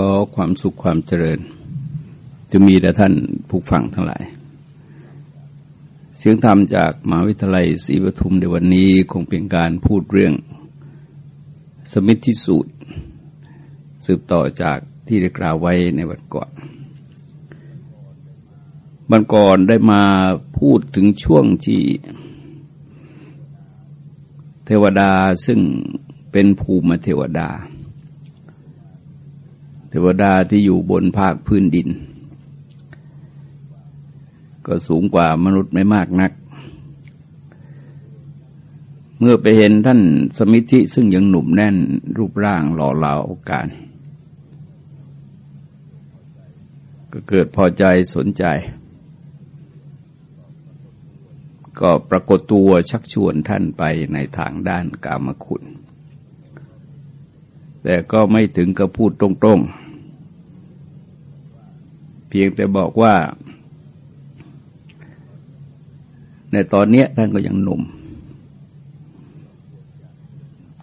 ขอความสุขความเจริญ จะมีแต่ท่านผู้ฟังทั้งหลาย เสียงธรรมจากมหาวิทยาลัยศรีปทุมในวันนี้คงเป็นการพูดเรื่อง สมิทธิสูตร สืบต่อจากที่ได้กล่าวไว้ในวันก่อนวันก่อนได้มาพูดถึงช่วงที่ เทวดาซึ่งเป็นภูมิเทวดา ทวดาที่อยู่บนภาคพื้นดิน ก็สูงกว่ามนุษย์ไม่มากนัก เมื่อไปเห็นท่านสมิธิซึ่งยังหนุ่มแน่นรูปร่างหล่อเหลาโอกาสก็เกิดพอใจสนใจ ก็ปรากฏตัวชักชวนท่านไปในทางด้านกามคุณแต่ก็ไม่ถึงกับพูดตรงๆ พียงแต่บอกว่า ในตอนนี้ท่านก็ยังหนุ่ม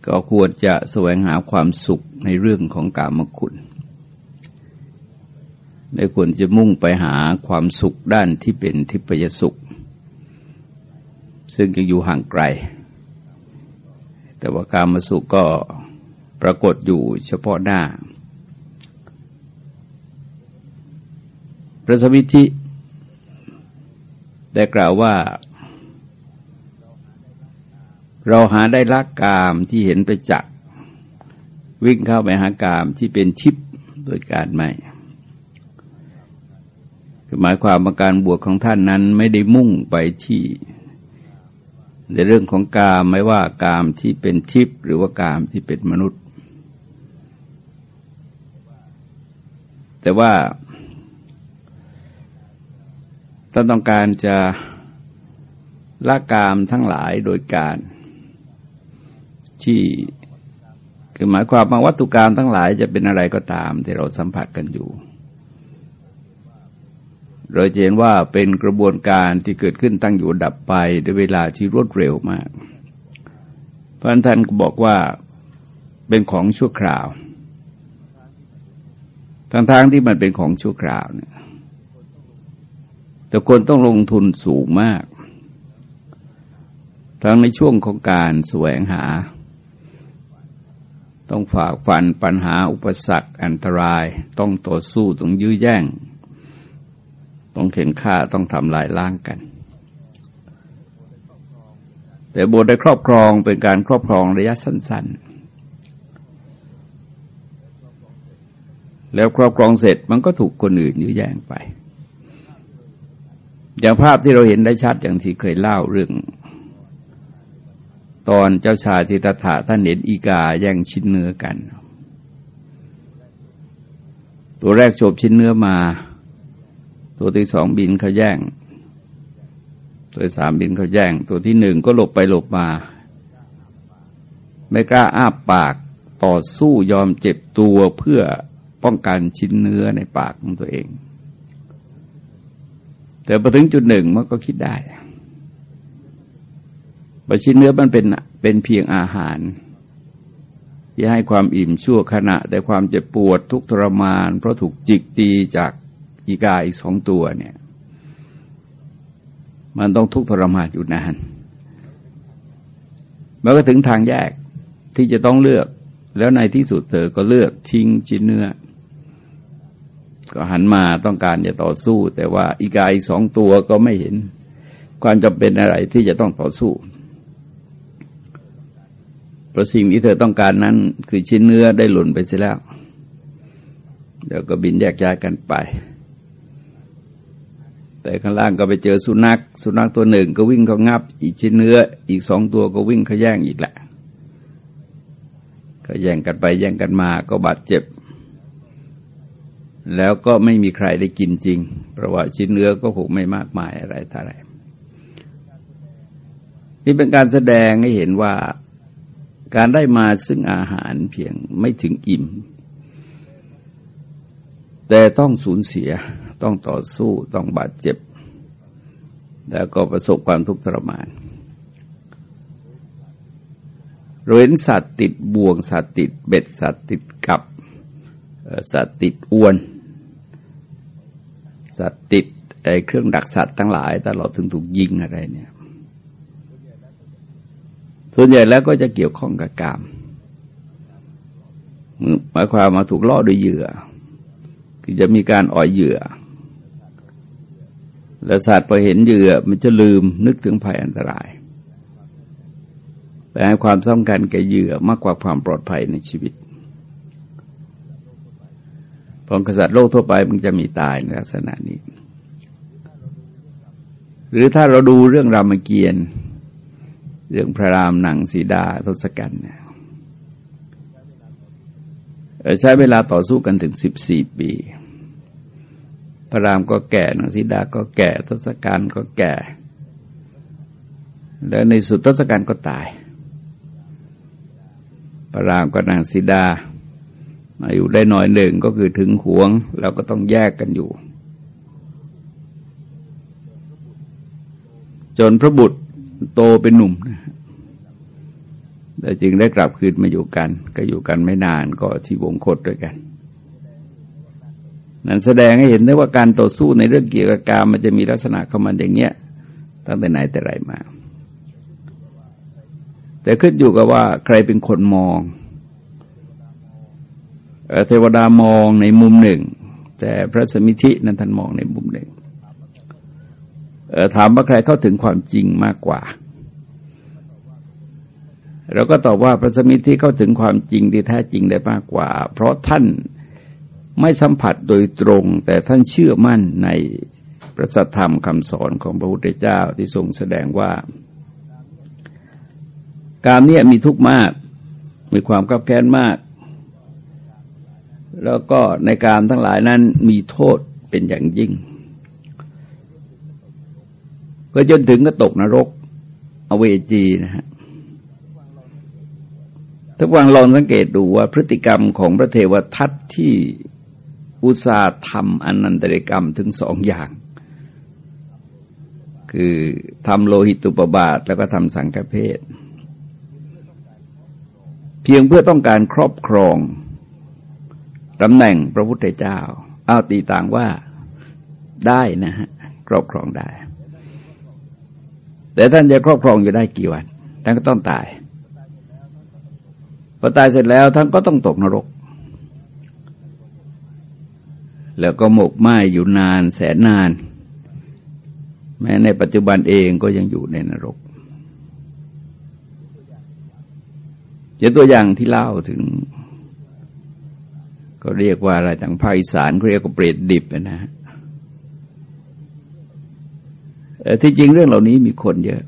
ก็ควรจะแสวงหาความสุขในเรื่องของกามคุณไม่ควรจะมุ่งไปหาความสุขด้านที่เป็นทิพยสุข ซึ่งยังอยู่ห่างไกล แต่ว่ากามสุขก็ปรากฏอยู่เฉพาะหน้า พระสมิธิได้กล่าวว่า เราหาได้ลักกามที่เห็นไปจักวิ่งเข้าไปหากามที่เป็นชิปโดยการไม่หมายความว่าการบวชของท่านนั้นไม่ได้มุ่งไปที่ ในเรื่องของกามไม่ว่ากามที่เป็นทิพย์หรือว่ากามที่เป็นมนุษย์ แต่ว่า ถ้าต้องการจะละกามทั้งหลายโดยการที่คือหมายความว่าวัตถุกรรมทั้งหลายจะเป็นอะไรก็ตามที่เราสัมผัสกันอยู่ เราเห็นว่าเป็นกระบวนการที่เกิดขึ้นตั้งอยู่ดับไปด้วยเวลาที่รวดเร็วมากพระท่านก็บอกว่าเป็นของชั่วคราวทั้งๆที่มันเป็นของชั่วคราวเนี่ย แต่คนต้องลงทุนสูงมาก ทั้งในช่วงของการแสวงหา ต้องฝากฟันปัญหาอุปสรรคอันตราย ต้องต่อสู้ต้องยื้อแย่ง ต้องเข็นฆ่าต้องทำลายล้างกัน แต่บทได้ครอบครองเป็นการครอบครองระยะสั้น ๆแล้วครอบครองเสร็จมันก็ถูกคนอื่นยื้อแย่งไป อย่างภาพที่เราเห็นได้ชัดอย่างที่เคยเล่าเรื่อง ตอนเจ้าชายทิตถะท่านเห็นอีกาแย่งชิ้นเนื้อกัน ตัวแรกโฉบชิ้นเนื้อมา ตัวที่สองบินเขาแย่ง ตัวสามบินเขาแย่ง ตัวที่หนึ่งก็หลบไปหลบมา ไม่กล้าอ้าปากต่อสู้ยอมเจ็บตัวเพื่อป้องกันชิ้นเนื้อในปากของตัวเอง แต่พอถึงจุดหนึ่งมันก็คิดได้ว่าชิ้นเนื้อมันเป็นเป็นเพียงอาหาร ที่ให้ความอิ่มชั่วขณะ แต่ความเจ็บปวดทุกทรมาน เพราะถูกจิกตีจากอีกาอีกสองตัวเนี่ย มันต้องทุกทรมานอยู่นานมันก็ถึงทางแยกที่จะต้องเลือก แล้วในที่สุดเธอก็เลือกทิ้งชิ้นเนื้อ ก็หันมาต้องการจะต่อสู้ แต่ว่าอีกายสองตัวก็ไม่เห็น ความจำเป็นอะไรที่จะต้องต่อสู้เพราะสิ่งที่เธอต้องการนั้น คือชิ้นเนื้อได้หล่นไปเสียแล้วเดี๋ยวก็บินแยกย้ายกันไป แต่ข้างล่างก็ไปเจอสุนัข สุนัขตัวหนึ่งก็วิ่งเขางับ อีกชิ้นเนื้อ อีกสองตัวก็วิ่งเขาแย่งอีกแหละ ก็แย่งกันไปแย่งกันมาก็บาดเจ็บ แล้วก็ไม่มีใครได้กินจริง เพราะว่าชิ้นเนื้อก็คงไม่มากมายอะไรท่าไรนี่เป็นการแสดงให้เห็นว่าการได้มาซึ่งอาหารเพียงไม่ถึงอิ่ม แต่ต้องสูญเสียต้องต่อสู้ต้องบาดเจ็บ แล้วก็ประสบความทุกข์ทรมานเราเห็นสัตว์ติดบ่วงสัตว์ติดเบ็ดสัตว์ติดกับสัตว์ติดอวน สัตว์ติดไอ้เครื่องดักสัตว์ทั้งหลายตลอดถึงถูกยิงอะไรเนี่ย ส่วนใหญ่แล้วก็จะเกี่ยวข้องกับกามหมายความมาถูกล่อด้วยเหยื่อ คือจะมีการอ่อยเหยื่อ และสัตว์พอเห็นเหยื่อมันจะลืมนึกถึงภัยอันตรายแต่ให้ความสำคัญแก่เหยื่อมากกว่าความปลอดภัยในชีวิต พองกษัตริย์โลกทั่วไปมันจะมีตายในลักษณะนี้ หรือถ้าเราดูเรื่องรามเกียรติ์เรื่องพระรามหนังสีดาทศกัณฐ์เนี่ยใช้เวลาต่อสู้กันถึงสิบสี่ปี พระรามก็แก่นางสีดาก็แก่ทศกัณฐ์ก็แก่ แล้วในสุดทศกัณฐ์ก็ตาย พระรามกับนางสีดา มาอยู่ได้หน่อยหนึ่งก็คือถึงหวง แล้วก็ต้องแยกกันอยู่ จนพระบุตรโตเป็นหนุ่มแต่จึงได้กลับคืนมาอยู่กัน ก็อยู่กันไม่นานก็ที่วงคตด้วยกัน นั้นแสดงให้เห็นได้ว่าการต่อสู้ในเรื่องเกี่ยวกับการมันจะมีลักษณะของมันอย่างเนี้ยตั้งแต่ไหนแต่ไรมา แต่ขึ้นอยู่กับว่าใครเป็นคนมอง เทวดามองในมุมหนึ่ง แต่พระสมิธินั้นท่านมองในมุมหนึ่งถามว่าใครเข้าถึงความจริงมากกว่าเราก็ตอบว่าพระสมิธิเข้าถึงความจริงที่แท้จริงได้มากกว่า เพราะท่านไม่สัมผัสโดยตรง แต่ท่านเชื่อมั่นในพระสัทธรรมคำสอนของพระพุทธเจ้าที่ทรงแสดงว่า การนี้มีทุกข์มาก มีความกับแค้นมาก แล้วก็ในการทั้งหลายนั้นมีโทษเป็นอย่างยิ่ง ก็จนถึงก็ตกนรก อเวจีนะฮะทุกวันลองสังเกตดูว่าพฤติกรรมของพระเทวทัตที่อุตสาห์ทำอนันตริกรรมถึงสองอย่าง คือทำโลหิตตุปบาท แล้วก็ทำสังฆเพศ เพียงเพื่อต้องการครอบครอง ตำแหน่งพระพุทธเจ้า เอาตีต่างว่าได้นะฮะครอบครองได้ แต่ท่านจะครอบครองอยู่ได้กี่วันท่านก็ต้องตายพอตายเสร็จแล้วท่านก็ต้องตกนรก แล้วก็หมกไหมอยู่นานแสนนาน แม้ในปัจจุบันเองก็ยังอยู่ในนรกเจาตัวอย่างที่เล่าถึง ก็เรียกว่าอะไรทางภาคอีสานเรียกว่าเปรตดิบนะฮะที่จริงเรื่องเหล่านี้มีคนเยอะ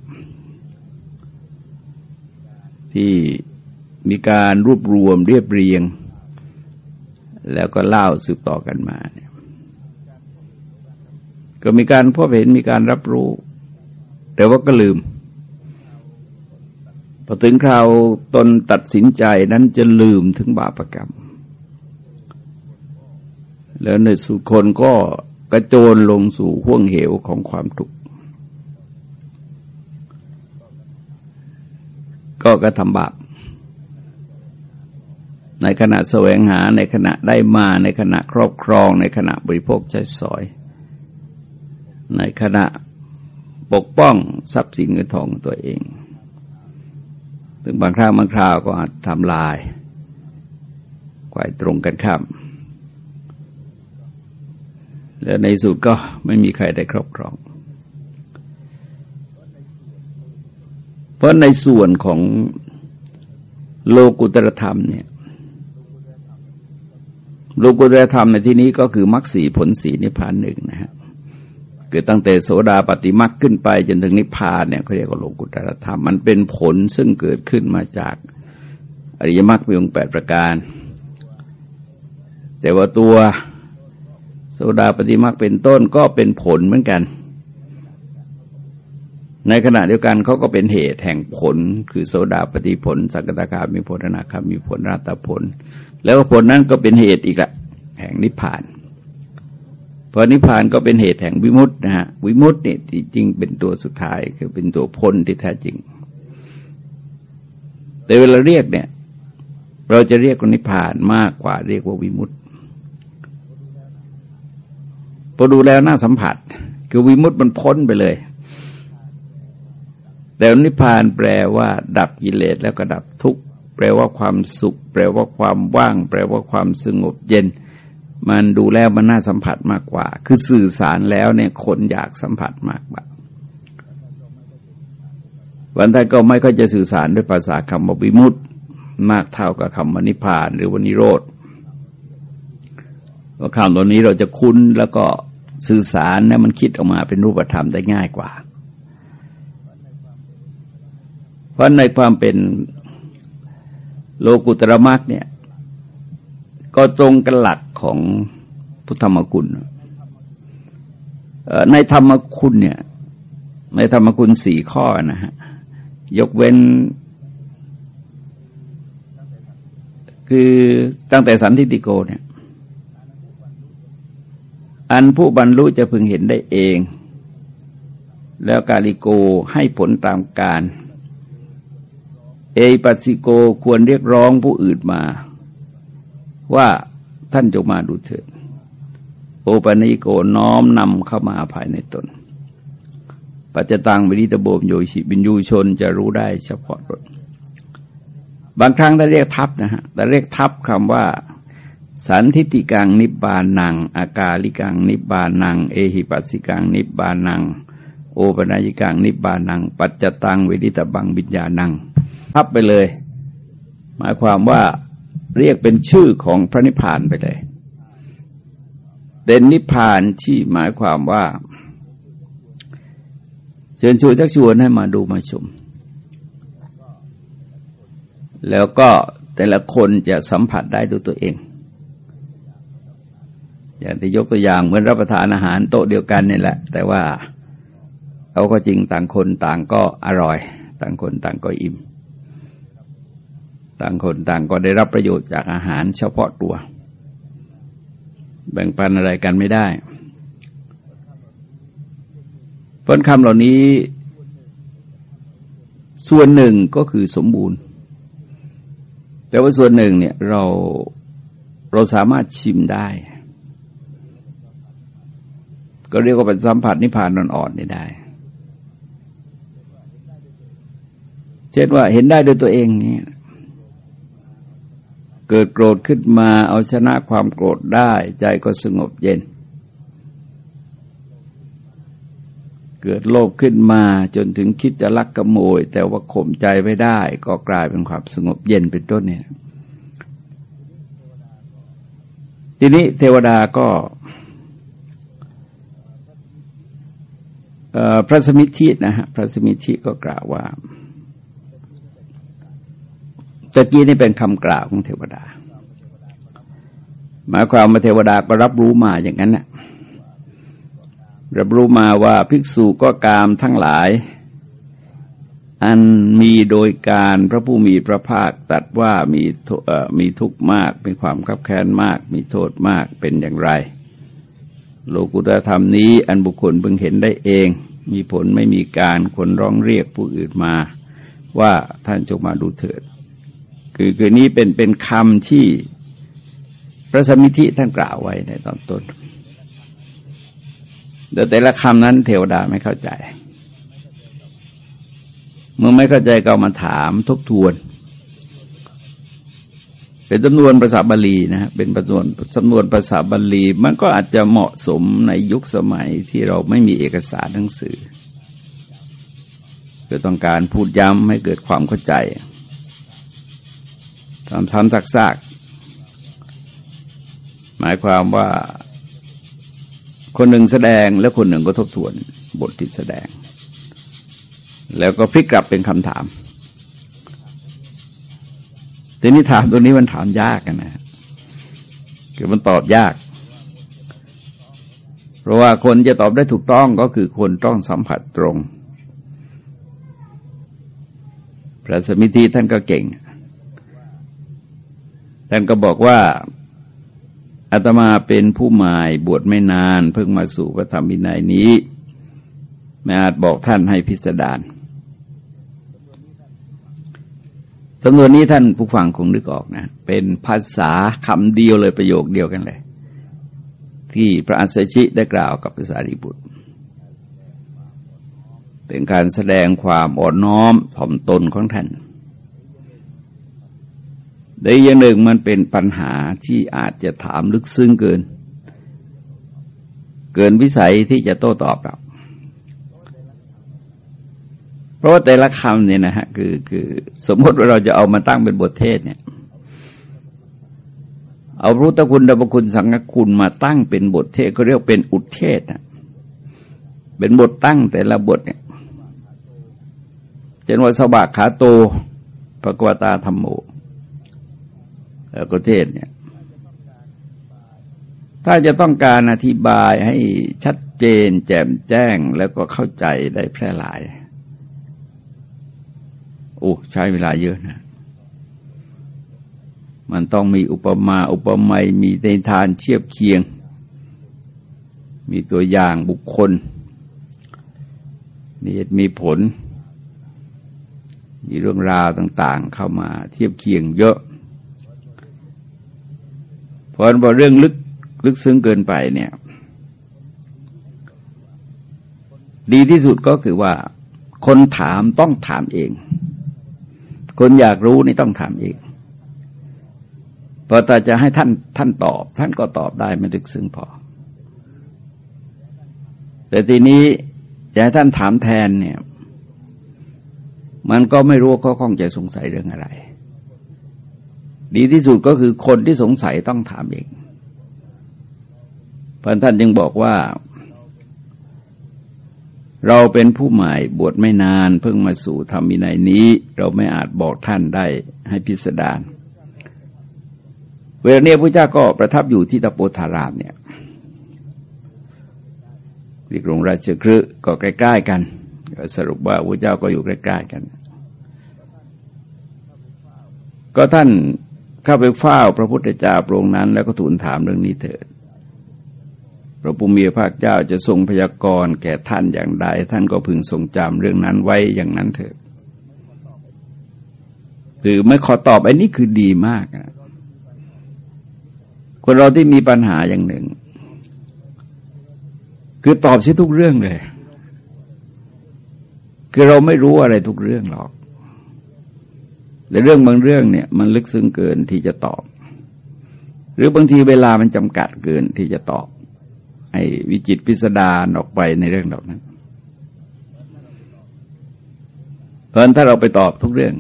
ที่มีการรวบรวมเรียบเรียง แล้วก็เล่าสืบต่อกันมาเนี่ยก็มีการพบเห็นมีการรับรู้ แต่ว่าก็ลืมพอถึงคราวตนตัดสินใจนั้นจะลืมถึงบาปกรรม แล้วในสุดคนก็กระโจนลงสู่ห่วงเหวของความทุกข์ก็กระทำบาปในขณะแสวงหาในขณะได้มาในขณะครอบครอง ในขณะบริโภคใช้สอย ในขณะปกป้องทรัพย์สินเงินทองตัวเอง ถึงบางครั้งบางคราวก็อาจทำลายควายตรงกันข้าม และในสุดก็ไม่มีใครได้ครอบครอง เพราะในส่วนของโลกุตรธรรมเนี่ย โลกุตรธรรมในที่นี้ก็คือมรรคสีผลสีนิพพานหนึ่งนะฮะคือตั้งแต่โสดาปฏิมรรคขึ้นไปจนถึงนิพพานเนี่ยเขาเรียกว่าโลกุตรธรรม มันเป็นผลซึ่งเกิดขึ้นมาจากอริยมรรคมีองค์แปดประการ แต่ว่าตัว โสดาปฏิมรรคเป็นต้นก็เป็นผลเหมือนกัน ในขณะเดียวกันเขาก็เป็นเหตุแห่งผล คือโสดาปฏิผลสักตาคามีผลนาคามีผลราตผล แล้วผลนั้นก็เป็นเหตุอีกละแห่งนิพพานเพราะนิพพานก็เป็นเหตุแห่งวิมุตตินะฮะวิมุตติเนี่ยที่จริงเป็นตัวสุดท้ายคือเป็นตัวพ้นที่แท้จริง แต่เวลาเรียกเนี่ย เราจะเรียกว่านิพพานมากกว่าเรียกว่าวิมุตติ พอดูแล้วน่าสัมผัส คือวิมุตติมันพ้นไปเลย แต่นิพพานแปลว่า ดับกิเลสแล้วก็ดับทุกข์แปลว่าความสุข แปลว่าความว่าง แปลว่าความสงบเย็น มันดูแล้วมันน่าสัมผัสมากกว่า คือสื่อสารแล้วเนี่ยคนอยากสัมผัสมากกว่าวันท่านก็ไม่ค่อยจะสื่อสารด้วยภาษาคำว่าวิมุตติมากเท่ากับคำวนิพาน หรือวนิโรธ ว่าคำตัวนี้เราจะคุ้นแล้วก็สื่อสารเนี่ยมันคิดออกมาเป็นรูปธรรมได้ง่ายกว่า เพราะในความเป็นโลกุตระมักเนี่ย ก็ตรงกันหลักของพุทธธรรมคุณในธรรมคุณเนี่ย ในธรรมคุณสี่ข้อนะฮะยกเว้น คือตั้งแต่สันทิติโกเนี่ย อันผู้บรรลุจะพึงเห็นได้เอง แล้วกาลิโกให้ผลตามการ เอปัสสิโกควรเรียกร้องผู้อื่นมา ว่าท่านจงมาดูเถิด โอปนิโกน้อมนำเข้ามาภายในตน ปัจจตังวิริตโบมโยชิบินยูชนจะรู้ได้เฉพาะตนบางครั้งได้เรียกทับนะฮะแต่เรียกทับคำว่า สันทิติกังนิบานัง อากาลิกังนิบานัง เอหิปัสสิกังนิบานัง โอปนายิกังนิบานัง ปัจจตังวิริตบังบิญญานังทับไปเลย หมายความว่าเรียกเป็นชื่อของพระนิพพานไปเลยเด่นนิพพานที่หมายความว่า เชิญชวนชักชวนให้มาดูมาชม แล้วก็แต่ละคนจะสัมผัสได้ด้วยตัวเอง อย่างที่ยกตัวอย่างเหมือนรับประทานอาหารโต๊ะเดียวกันนี่แหละ แต่ว่าเอาก็จริงต่างคนต่างก็อร่อย ต่างคนต่างก็อิ่ม ต่างคนต่างก็ได้รับประโยชน์จากอาหารเฉพาะตัว แบ่งปันอะไรกันไม่ได้เพราะคำเหล่านี้ ส่วนหนึ่งก็คือสมบูรณ์ แต่ว่าส่วนหนึ่งเนี่ยเราเราสามารถชิมได้ ก็เรียกว่าเป็นสัมผัสนิพพานอ่อนๆนี่ได้ เช่นว่าเห็นได้ด้วยตัวเองนี่เกิดโกรธขึ้นมาเอาชนะความโกรธได้ ใจก็สงบเย็น เกิดโลภขึ้นมาจนถึงคิดจะลักขโมย แต่ว่าข่มใจไม่ได้ ก็กลายเป็นความสงบเย็นเป็นต้นเนี่ยทีนี้เทวดาก็ พระสมิทธินะฮะพระสมิทธิก็กล่าวว่าตะกี้นี่เป็นคำกล่าวของเทวดา หมายความว่าเทวดาก็รับรู้มาอย่างนั้นนะรับรู้มาว่าภิกษุก็กามทั้งหลาย อันมีโดยการพระผู้มีพระภาคตัดว่ามีมีทุกข์มากเป็นความคับแค้นมาก มีโทษมากเป็นอย่างไร โลกุตธรรมนี้อันบุคคลเพิ่งเห็นได้เอง มีผลไม่มีการคนร้องเรียกผู้อื่นมา ว่าท่านจงมาดูเถิด คือคือนี้เป็นเป็นคำที่พระสมิธิท่านกล่าวไว้ในตอนต้นแต่แต่ละคำนั้นเทวดาไม่เข้าใจ เมื่อไม่เข้าใจก็มาถามทบทวน เป็นจำนวนภาษาบาลีนะฮะเป็นจำนวนจำนวนภาษาบาลี มันก็อาจจะเหมาะสมในยุคสมัยที่เราไม่มีเอกสารหนังสือเพื่อต้องการพูดย้ำให้เกิดความเข้าใจทำซ้ำซากๆหมายความว่าคนหนึ่งแสดงแล้วคนหนึ่งก็ทบทวนบทที่แสดง แล้วก็พลิกกลับเป็นคำถาม ทีนี้ถามตัวนี้มันถามยากนะคือมันตอบยาก เพราะว่าคนจะตอบได้ถูกต้องก็คือคนต้องสัมผัสตรง พระสมิธีท่านก็เก่ง ท่านก็บอกว่าอาตมาเป็นผู้หมายบวชไม่นาน เพิ่งมาสู่พระธรรมวินัยนี้ ไม่อาจบอกท่านให้พิสดาร สำนวนนี้ท่านผู้ฟังคงนึกออกนะ เป็นภาษาคำเดียวเลยประโยคเดียวกันเลย ที่พระอัสสชิได้กล่าวกับพระสารีบุตร เป็นการแสดงความอ่อนน้อมถ่อมตนของท่านแต่อย่างหนึ่งมันเป็นปัญหาที่อาจจะถามลึกซึ้งเกิน เกินวิสัยที่จะโต้ตอบเราเพ ราะว่าแต่ละคำเนี่ยนะฮะคือคือสมมติว่าเราจะเอามาตั้งเป็นบทเทศเนี่ย เอาพระพุทธคุณดับคุณสังฆคุณมาตั้งเป็นบทเทศก็เรียกเป็นอุทเทศนะเป็นบทตั้งแต่ละบทเนี่ยเช่นว่าสบากขาโตปกวตาธรรมโมก็เทศเนี่ย ถ้าจะต้องการอธิบายให้ชัดเจนแจ่มแจ้งแล้วก็เข้าใจได้แพร่หลาย อ้ใช้เวลาเยอะนะ มันต้องมีอุปมาอุปไมยมีในทานเทียบเคียง มีตัวอย่างบุคคล มีเหตุมีผล มีเรื่องราวต่างๆ เข้ามาเทียบเคียงเยอะ เพราะว่าเรื่องลึกลึกซึ้งเกินไปเนี่ย ดีที่สุดก็คือว่าคนถามต้องถามเอง คนอยากรู้นี่ต้องถามเองพอแต่จะให้ท่านท่านตอบ ท่านก็ตอบได้ไม่ลึกซึ้งพอ แต่ทีนี้จะให้ท่านถามแทนเนี่ย มันก็ไม่รู้เขาคงจะสงสัยเรื่องอะไร ดีที่สุดก็คือคนที่สงสัยต้องถามเองพระท่านยังบอกว่า เราเป็นผู้ใหม่บวชไม่นานเพิ่งมาสู่ธรรมินัยนี้ เราไม่อาจบอกท่านได้ให้พิสดารเวลาเนี้ยพระเจ้าก็ประทับอยู่ที่ตะโปธารามเนี่ยที่กรุงราชคฤห์ก็ใกล้ๆกันสรุปว่าพระเจ้าก็อยู่ใกล้ๆกัน ก็ท่านเข้าไปเฝ้าพระพุทธเจ้าพระองค์นั้น แล้วก็ทูลถามเรื่องนี้เถิด พระปุมีพระเจ้าจะทรงพยากรณ์แก่ท่านอย่างใด ท่านก็พึงทรงจำเรื่องนั้นไว้อย่างนั้นเถิดหรือไม่ขอตอบอันนี้คือดีมากนะคนเราที่มีปัญหาอย่างหนึ่ง คือตอบใช่ทุกเรื่องเลย คือเราไม่รู้อะไรทุกเรื่องหรอก แต่เรื่องบางเรื่องเนี่ย มันลึกซึ้งเกินที่จะตอบ หรือบางทีเวลามันจำกัดเกินที่จะตอบ ให้วิจิตพิสดารออกไปในเรื่องเหล่านั้น เพราะฉะนั้นถ้าเราไปตอบทุกเรื่อง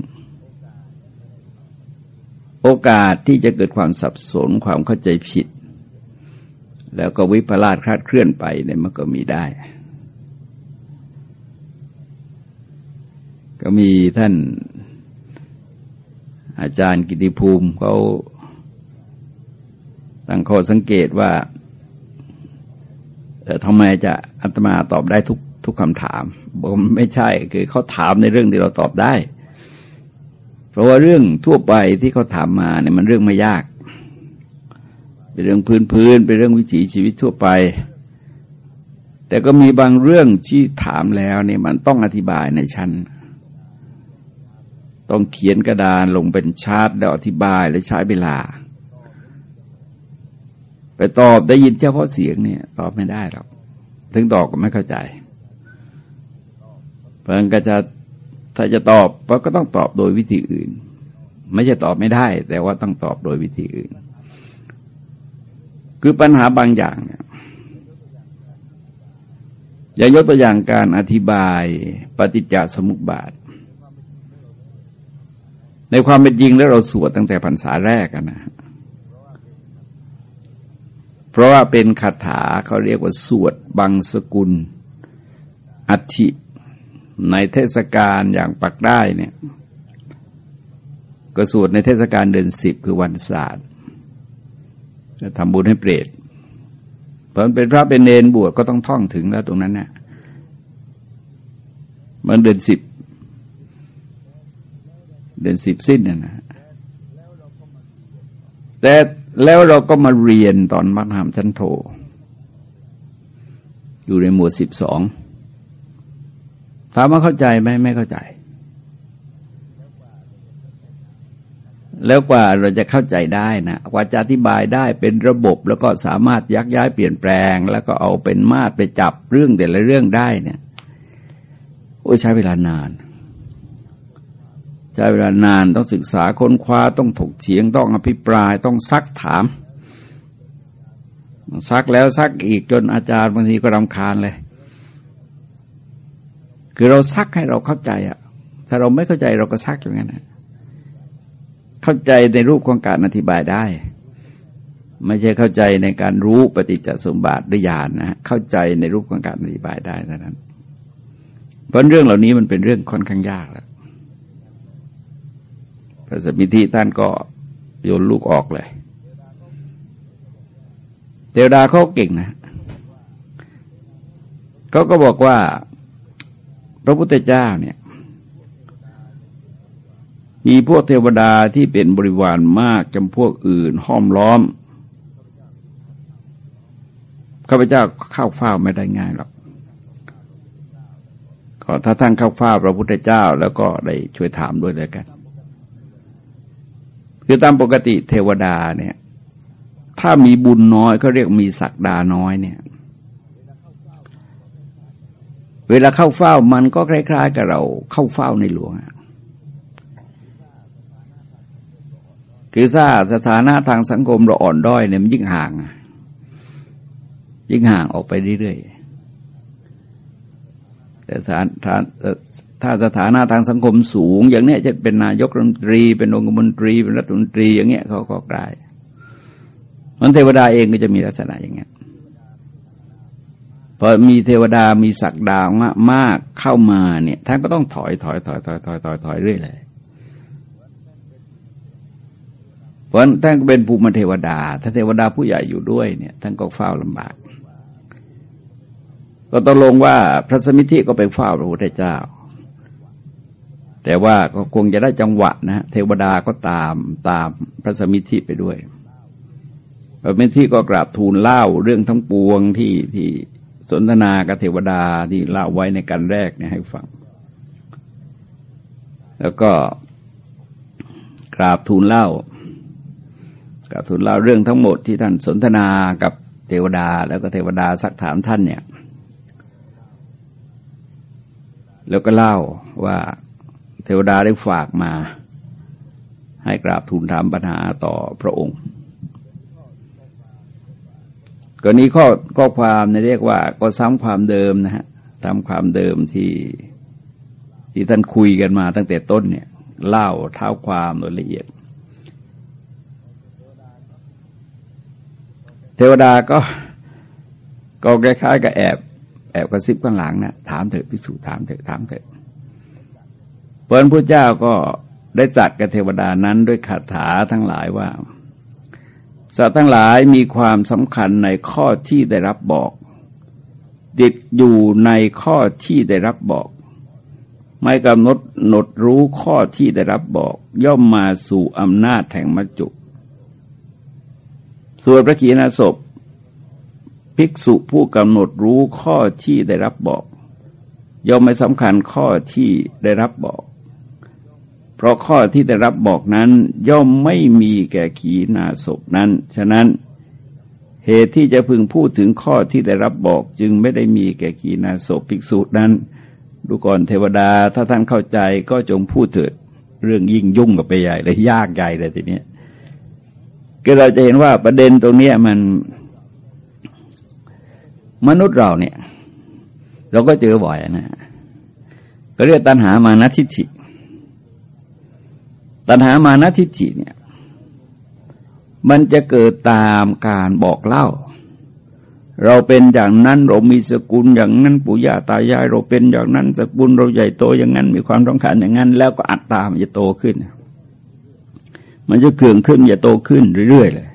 โอกาสที่จะเกิดความสับสนความเข้าใจผิด แล้วก็วิปลาสคลาดเคลื่อนไปเนี่ยมันก็มีได้ ก็มีท่านอาจารย์กิติภูมิเขาตั้งข้อสังเกตว่า แต่ทำไมจะอัตมาตอบได้ทุกทุกคำถามบอกไม่ใช่คือเขาถามในเรื่องที่เราตอบได้ เพราะว่าเรื่องทั่วไปที่เขาถามมาเนี่ยมันเรื่องไม่ยาก เป็นเรื่องพื้นพื้นเป็นเรื่องวิถีชีวิตทั่วไป แต่ก็มีบางเรื่องที่ถามแล้วเนี่ยมันต้องอธิบายในชั้นต้องเขียนกระดานลงเป็นชาร์ตแล้วอธิบายและใช้เวลา ไปตอบได้ยินเฉพาะเสียงเนี่ย ตอบไม่ได้หรอกถึงตอบก็ไม่เข้าใจเพราะงั้นก็จะถ้าจะตอบก็ต้องตอบโดยวิธีอื่น ไม่ใช่ตอบไม่ได้ แต่ว่าต้องตอบโดยวิธีอื่น คือปัญหาบางอย่างเนี่ยอย่างยกตัวอย่างการอธิบายปฏิจจสมุปบาท ในความเป็นจริงแล้วเราสวดตั้งแต่พรรษาแรกนะ เพราะว่าเป็นคาถาเขาเรียกว่าสวดบังสกุล อัติในเทศกาลอย่างปักได้เนี่ย ก็สวดในเทศกาลเดือนสิบคือวันศาสตร์จะทำบุญให้เปรตเพราะมันเป็นพระเป็นเนนบวชก็ต้องท่องถึงแล้วตรงนั้นเนี่ยมันเดือนสิบเดือนสิบสิ้นนะนะแต่ แล้วเราก็มาเรียนตอนมัธยมชั้นโท อยู่ในหมวดสิบสองถามว่าเข้าใจไหมไม่เข้าใจ แล้วกว่าเราจะเข้าใจได้นะกว่าจะอธิบายได้เป็นระบบแล้วก็สามารถยักย้ายเปลี่ยนแปลง แล้วก็เอาเป็นมาตรไปจับเรื่องแต่ละเรื่องได้เนี่ย โอ้ใช้เวลานาน ใช้เวลานานต้องศึกษาค้นคว้าต้องถกเถียงต้องอภิปรายต้องซักถาม ซักแล้วซักอีกจนอาจารย์บางทีก็รำคาญเลย คือเราซักให้เราเข้าใจอะถ้าเราไม่เข้าใจเราก็ซักอย่างนั้นนะเข้าใจในรูปของการอธิบายได้ ไม่ใช่เข้าใจในการรู้ปฏิจจสมบัติด้วยญาณนะเข้าใจในรูปของการอธิบายได้เท่านั้น เพราะเรื่องเหล่านี้มันเป็นเรื่องค่อนข้างยากแล้ว พระสมิธิท่านก็โยนลูกออกเลย เทวดาเขาเก่งนะเขาก็บอกว่า พระพุทธเจ้าเนี่ย มีพวกเทวดาที่เป็นบริวารมากจำพวกอื่นห้อมล้อมข้าพเจ้าเข้าเฝ้าไม่ได้ง่ายหรอกก็ถ้าท่านเข้าเฝ้าพระพุทธเจ้าแล้วก็ได้ช่วยถามด้วยเลยกัน คือตามปกติเทวดาเนี่ย ถ้ามีบุญน้อยก็เรียกมีศักดาน้อยเนี่ย เวลาเข้าเฝ้ามันก็คล้ายๆกับเราเข้าเฝ้าในหลวงคือถ้าสถานะทางสังคมเราอ่อนด้อยเนี่ยมันยิ่งห่าง ยิ่งห่างออกไปเรื่อยๆแต่สถ้า ถ้าสถานะทางสังคมสูง อย่างเนี้ยจะเป็นนายกรัฐมนตรี เป็นองคมนตรี เป็นรัฐมนตรีอย่างเงี้ยเขาก็ได้มันเทวดาเองก็จะมีลักษณะอย่างเงี้ยพอมีเทวดามีศักดามากเข้ามาเนี่ยท่านก็ต้องถอยถอยถอยถอยถอยถอยถอยเรื่อยเลยเพราะท่านเป็นภูมิเทวดา ถ้าเทวดาผู้ใหญ่อยู่ด้วยเนี่ยท่านก็เฝ้าลำบาก ก็ตกลงว่าพระสมิธิก็ไปเฝ้าพระพุทธเจ้า แต่ว่าก็คงจะได้จังหวะนะเทวดาก็ตามตามพระสมิธิไปด้วยพระสมิธิก็กราบทูลเล่าเรื่องทั้งปวงที่ที่สนทนากับเทวดาที่เล่าไว้ในการแรกเนี่ยให้ฟัง แล้วก็กราบทูลเล่ากับทูลเล่าเรื่องทั้งหมดที่ท่านสนทนากับเทวดา แล้วก็เทวดาสักถามท่านเนี่ย แล้วก็เล่าว่า เทวดาได้ฝากมา ให้กราบทูลถามปัญหาต่อพระองค์ก็นี้ข้อข้อความเนเรียกว่าก็ซ้ำความเดิมนะฮะตามความเดิมที่ที่ท่านคุยกันมาตั้งแต่ต้นเนี่ย เล่าเท้าความโดยละเอียด เทวดาก็ก็คล้ายๆกับแอบ แอบกระซิบข้างหลังนะถามเถอะพิสูจน์ถามเถอะถามเถอะ เพราะพระเจ้าก็ได้จัดกับเทวดานั้นด้วยคาถาทั้งหลายว่า สัตว์ทั้งหลายมีความสำคัญในข้อที่ได้รับบอก ติดอยู่ในข้อที่ได้รับบอก ไม่กำหนดหนดรู้ข้อที่ได้รับบอก ย่อมมาสู่อำนาจแห่งมัจจุส่วนพระขีณาสพภิกษุผู้กำหนดรู้ข้อที่ได้รับบอก ย่อมไม่สำคัญข้อที่ได้รับบอก เพราะข้อที่ได้รับบอกนั้นย่อมไม่มีแก่ขีณาสพนั้น ฉะนั้นเหตุที่จะพึงพูดถึงข้อที่ได้รับบอกจึงไม่ได้มีแก่ขีณาสพภิกษุนั้น ดูก่อนเทวดาถ้าท่านเข้าใจก็จงพูดเถิดเรื่องยิ่งยุ่งกับไปใหญ่เลยยากใหญ่เลยทีนี้ก็เราจะเห็นว่าประเด็นตรงนี้มันมนุษย์เราเนี่ย เราก็เจอบ่อยนะก็เรียกตัณหามานัทิฐิ ตัณหามานัทิฐิเนี่ย มันจะเกิดตามการบอกเล่า เราเป็นอย่างนั้นเรามีสกุลอย่างนั้นปู่ย่าตายาย เราเป็นอย่างนั้นสกุลเราใหญ่โตอย่างนั้น มีความต้องการอย่างนั้น แล้วก็อัตตามันจะโตขึ้น มันจะเกื่องขึ้นอย่าโตขึ้นเรื่อยๆเลย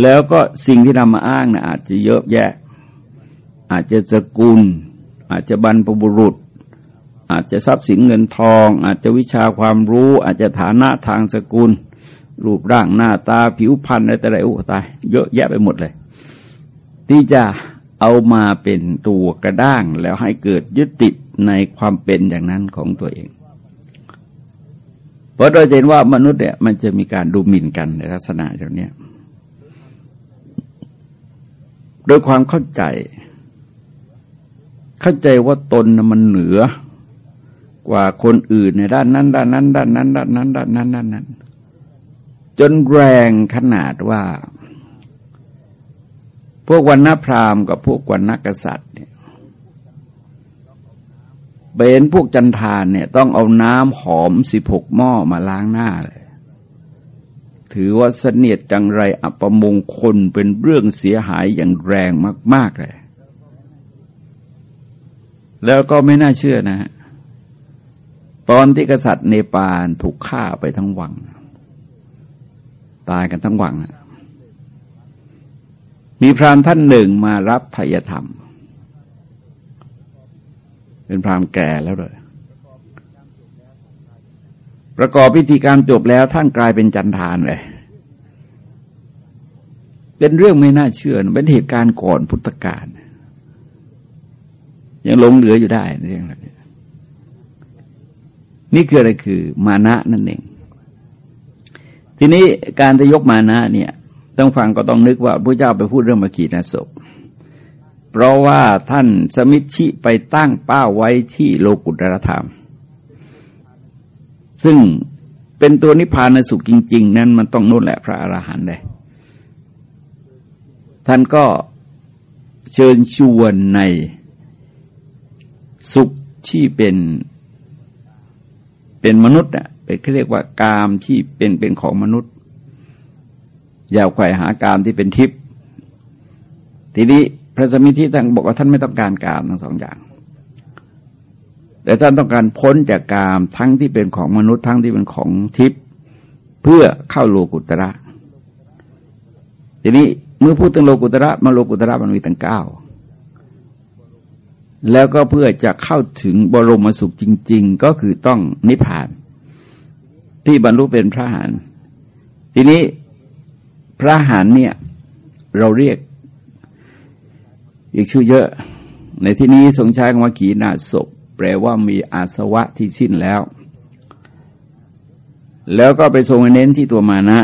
แล้วก็สิ่งที่นำมาอ้างนะอาจจะเยอะแยะ อาจจะสกุล อาจจะบรรพบุรุษ อาจจะทรัพย์สินเงินทอง อาจจะวิชาความรู้ อาจจะฐานะทางสกุล รูปร่างหน้าตาผิวพรรณอะไรแต่ไรโอ้ตายเยอะแยะไปหมดเลย ที่จะเอามาเป็นตัวกระด้างแล้วให้เกิดยึดติดในความเป็นอย่างนั้นของตัวเอง เพราะโดยเห็นว่ามนุษย์เนี่ยมันจะมีการดูหมิ่นกันในลักษณะแบบนี้โดยความเข้าใจ เข้าใจว่าตนมันเหนือ กว่าคนอื่นในด้านนั้น ด้านนั้น ด้านนั้น ด้านนั้น ด้านนั้นด้านนั้น จนแรงขนาดว่า พวกวันณพราหมณ์กับพวกวันณกษัตริย์เนี่ยเบนพวกจันทานเนี่ย ต้องเอาน้ำหอมสิบหกหม้อมาล้างหน้าเลย ถือว่าเสนียดจังไรอัปมงคลเป็นเรื่องเสียหายอย่างแรงมาก ๆเลยแล้วก็ไม่น่าเชื่อนะฮะ ตอนที่กษัตริย์เนปาลถูกฆ่าไปทั้งวัง ตายกันทั้งวัง มีพรามท่านหนึ่งมารับไทยธรรม เป็นพรามแก่แล้วเลยประกอบพิธีการจบแล้วท่านกลายเป็นจันทานเลย เป็นเรื่องไม่น่าเชื่อ เป็นเหตุการณ์ก่อนพุทธกาลยังหลงเหลืออยู่ได้เรื่องอะไร นี่คืออะไรคือมานะนั่นเอง ทีนี้การจะยกมานะเนี่ย ต้องฟังก็ต้องนึกว่าพระเจ้าไปพูดเรื่องมกีนาศพ เพราะว่าท่านสมิชิไปตั้งเป้าไว้ที่โลกุตรธรรม ซึ่งเป็นตัวนิพพานสุขจริง ๆ นั้นมันต้องนู่นแหละพระอรหันต์เลยท่านก็เชิญชวนในสุขที่เป็น เป็นมนุษย์อะเป็นเรียกว่ากามที่เป็นเป็นของมนุษย์อย่าไขว่หากามที่เป็นทิพย์ทีนี้พระสมิธิท่านบอกว่าท่านไม่ต้องการกามทั้งสองอย่าง แต่ท่านต้องการพ้นจากกามทั้งที่เป็นของมนุษย์ทั้งที่เป็นของทิพย์เพื่อเข้าโลกุตระ ทีนี้เมื่อพูดถึงโลกุตระมาโลกุตระมันมีตั้งเก้า แล้วก็เพื่อจะเข้าถึงบรมสุขจริง ๆ ก็คือต้องนิพพาน ที่บรรลุเป็นพระหานทีนี้พระหานเนี่ย เราเรียก อีกชื่อเยอะ ในที่นี้ทรงใช้คำว่าขีณาศพแปลว่ามีอาสวะที่สิ้นแล้ว แล้วก็ไปทรงเน้นที่ตัวมานะ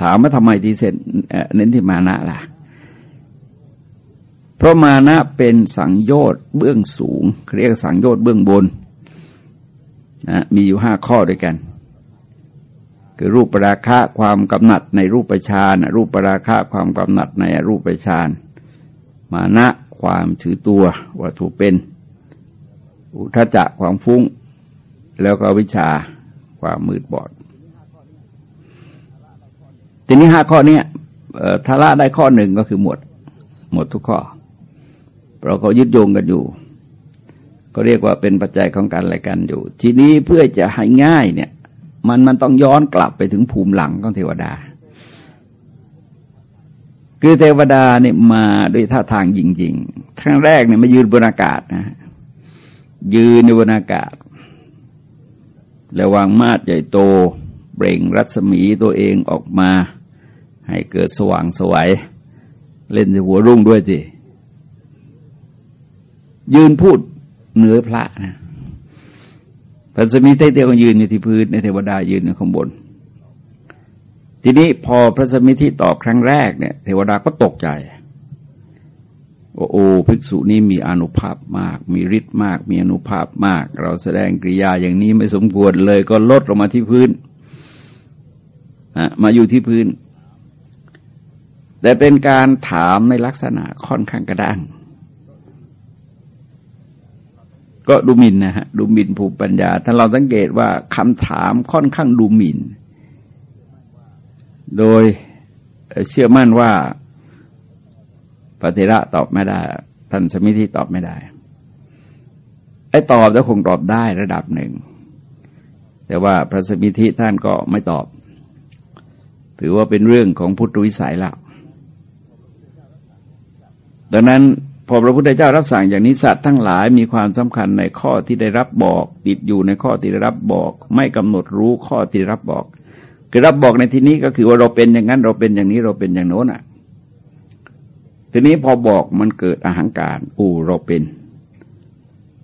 ถามว่าทำไมที่เน้นที่มานะล่ะ เพราะมานะเป็นสังโยชน์เบื้องสูง เรียกสังโยชน์เบื้องบนนะมีอยู่ห้าข้อด้วยกัน คือรูปปราคะความกำหนัดในรูปฌานรูปปราคะความกำหนัดในรูปฌานมานะความถือตัวว่าถูกเป็น อุทจะความฟุ้ง แล้วก็วิชาความมืดบอด ทีนี้ห้าข้อนี้ทาระได้ข้อหนึ่งก็คือหมด หมดทุกข้อ เราก็ยึดโยงกันอยู่ก็เรียกว่าเป็นปัจจัยของการอะไรกันอยู่ ทีนี้เพื่อจะให้ง่ายเนี่ย มันมันต้องย้อนกลับไปถึงภูมิหลังของเทวดา คือเทวดาเนี่ยมาด้วยท่าทางจริงๆครั้งแรกเนี่ยมายืนบนอากาศนะยืนในบนอากาศ แล้ววางมาดใหญ่โตเปล่งรัศมีตัวเองออกมา ให้เกิดสว่างสวย เล่นหัวรุ่งด้วยสิ ยืนพูดเหนือพระนะพระสมิทเทวยืนอยู่ที่พื้นในเทวดายืนอยู่ข้างบน ทีนี้พอพระสมิทธิตอบครั้งแรกเนี่ย เทวดาก็ตกใจว่าโอ้ภิกษุนี้มีอนุภาพมาก มีฤทธิ์มาก มีอนุภาพมาก เราแสดงกริยาอย่างนี้ไม่สมควรเลยก็ลดลงมาที่พื้นนะมาอยู่ที่พื้น แต่เป็นการถามในลักษณะค่อนข้างกระด้าง ก็ดูหมิ่นนะฮะดูหมิ่นภูมิปัญญา ถ้าเราสังเกตว่าคำถามค่อนข้างดูหมิ่น โดยเชื่อมั่นว่าปฏิระตอบไม่ได้ ท่านสมิธิตอบไม่ได้ ไอ้ตอบแล้วคงตอบได้ระดับหนึ่ง แต่ว่าพระสมิธิท่านก็ไม่ตอบ ถือว่าเป็นเรื่องของพุทธวิสัยแล้วดังนั้น พอพระพุทธเจ้ารับสั่งอย่างนี้สัตว์ทั้งหลายมีความสำคัญในข้อที่ได้รับบอกติดอยู่ในข้อที่ได้รับบอก ไม่กำหนดรู้ข้อที่รับบอกคือรับบอกในที่นี้ก็คือว่าเราเป็นอย่างนั้นเราเป็นอย่างนี้เราเป็นอย่างโน้นอะ ทีนี้พอบอกมันเกิดอาหางการอูเราเป็น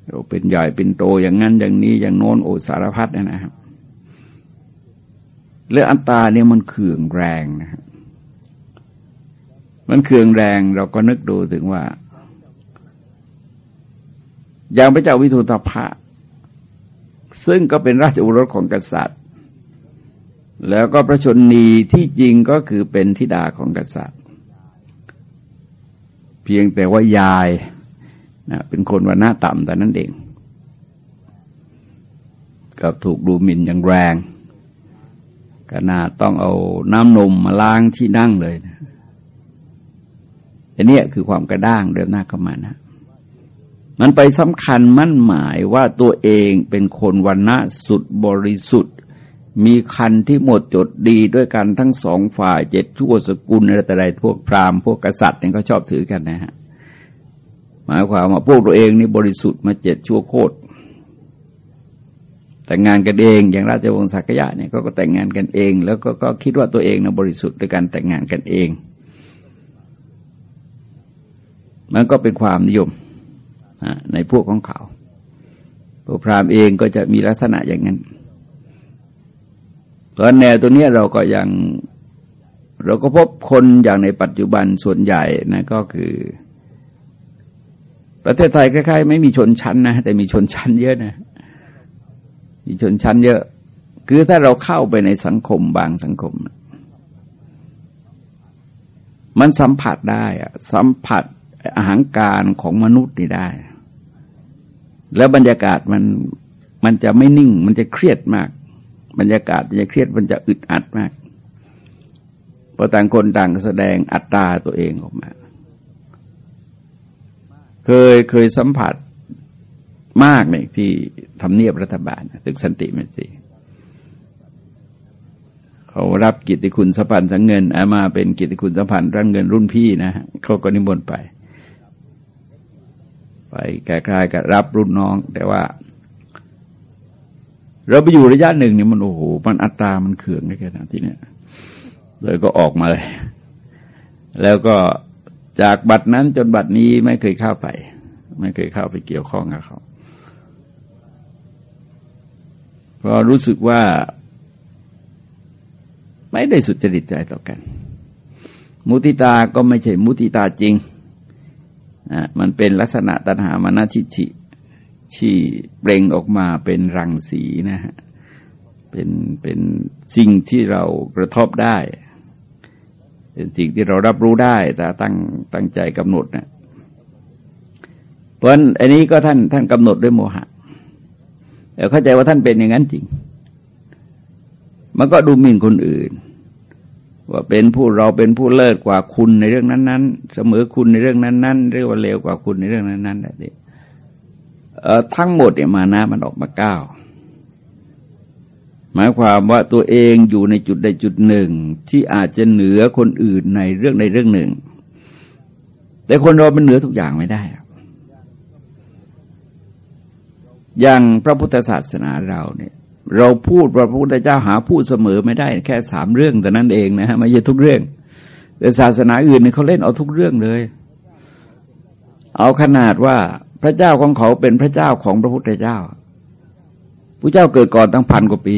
เราเป็นใหญ่เป็นโตอย่างนั้นอย่างนี้อย่างโน้นโอสารพัดนะครับเรื่องอัตตาเนี่ยมันเขื่องแรงนะฮะมันเขื่องแรงเราก็นึกดูถึงว่า อย่างพระเจ้าวิทูตภะซึ่งก็เป็นราชโอรสของกษัตริย์ แล้วก็พระชนนีที่จริงก็คือเป็นธิดาของกษัตริย์ เพียงแต่ว่ายายนะเป็นคนวันหน้าต่ำแต่นั้นเอง กับถูกดูหมิ่นอย่างแรงขนาดต้องเอาน้ำนมมาล้างที่นั่งเลยนะอันนี้คือความกระด้างเดิมหน้าเข้ามานะ มันไปสำคัญมั่นหมายว่าตัวเองเป็นคนวันณะสุดบริสุทธิ์ มีคันที่หมดจดดีด้วยกันทั้งสองฝ่ายเจ็ดชั่วสกุลอะไรแต่ใดพวกพราหมณ์พวกกษัตริย์เนี่ยก็ชอบถือกันนะฮะหมายความว่าพวกตัวเองนี่บริสุทธิ์มาเจ็ดชั่วโคตรแต่งงานกันเองอย่างราชวงศ์สักยะเนี่ยก็แต่งงานกันเอง แล้วก็ก็คิดว่าตัวเองนะบริสุทธิ์ด้วยการแต่งงานกันเอง มันก็เป็นความนิยม ในพวกของเขาพวกพราหมณ์เองก็จะมีลักษณะอย่างนั้น เพราะแนวตัวนี้เราก็ยังเราก็พบคนอย่างในปัจจุบันส่วนใหญ่นะก็คือ ประเทศไทยคล้ายๆ ไม่มีชนชั้นนะแต่มีชนชั้นเยอะนะมีชนชั้นเยอะ คือถ้าเราเข้าไปในสังคมบางสังคม มันสัมผัสได้อะสัมผัสอาหารการของมนุษย์นี่ได้ แล้วบรรยากาศมันมันจะไม่นิ่ง มันจะเครียดมาก บรรยากาศมันจะเครียดมันจะอึดอัดมากเพราะต่างคนต่างแสดงอัตตาตัวเองออกมา เคยเคยสัมผัสมากในที่ทำเนียบรัฐบาลตึกสันติมัสีเขารับกิจคุณสัมพันธ์สังเงิน อามาเป็นกิจคุณสัมพันธ์ร่างเงินรุ่นพี่นะเขาก็นิมนต์ไป ไปคล้ายๆกับรับรุ่นน้อง แต่ว่า เราไปอยู่ระยะหนึ่งเนี่ยมันโอ้โหมันอัตรามันเขื่องได้แค่นั้นที่เนี้ยเลยก็ออกมาเลย แล้วก็จากบัตรนั้นจนบัตรนี้ไม่เคยเข้าไป ไม่เคยเข้าไปเกี่ยวข้องกับเขาเพราะรู้สึกว่า ไม่ได้สุจริตใจต่อกัน มุติตาก็ไม่ใช่มุติตาจริง นะมันเป็นลักษณะตัณหามานาทิชิที่เปล่งออกมาเป็นรังสีนะฮะเป็นเป็นสิ่งที่เรากระทบได้ เป็นสิ่งที่เรารับรู้ได้แต่ตั้งตั้งใจกำหนดนะเพราะอันนี้ก็ท่านท่านกำหนดด้วยโมหะเข้าใจว่าท่านเป็นอย่างนั้นจริง มันก็ดูหมิ่นคนอื่น ว่าเป็นผู้เราเป็นผู้เลิศกว่าคุณในเรื่องนั้น ๆ เสมอคุณในเรื่องนั้น ๆ เรียกว่าเลวกว่าคุณในเรื่องนั้นๆนี่นเอทั้งหมดเนี่ยมานะมันออกมาเก้าหมายความว่าตัวเองอยู่ในจุดใดจุดหนึ่ง ที่อาจจะเหนือคนอื่นในเรื่องใดเรื่องหนึ่ง แต่คนเราเป็นเหนือทุกอย่างไม่ได้ อย่างพระพุทธศาสนาเราเนี่ย เราพูดพระพุทธเจ้าหาพูดเสมอไม่ได้แค่สามเรื่องแต่นั้นเองนะฮะไม่ใช่ทุกเรื่อง แต่ศาสนาอื่นเขาเล่นเอาทุกเรื่องเลย เอาขนาดว่าพระเจ้าของเขาเป็นพระเจ้าของพระพุทธเจ้าพระเจ้าเกิดก่อนตั้งพันกว่าปี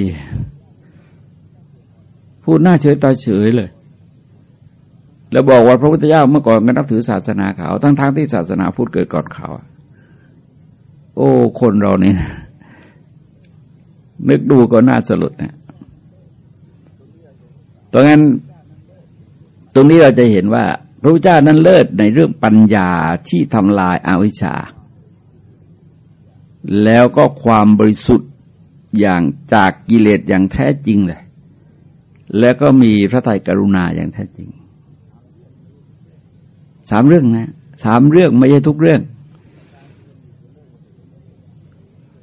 พูดหน้าเฉยตาเฉยเลย แล้วบอกว่าพระพุทธเจ้าเมื่อก่อนก็นับถือศาสนาเขาทั้งๆทที่ศาสนาพุทธเกิดก่อนเขา โอ้ คนเราเนี่ย นึกดูก็น่าสลดนะตรงนั้น ตรงนี้เราจะเห็นว่า พระพุทธเจ้านั้นเลิศในเรื่องปัญญาที่ทำลายอาวิชชา แล้วก็ความบริสุทธิ์อย่างจากกิเลสอย่างแท้จริงเลย แล้วก็มีพระทัยกรุณาอย่างแท้จริง สามเรื่องนะ สามเรื่องไม่ใช่ทุกเรื่อง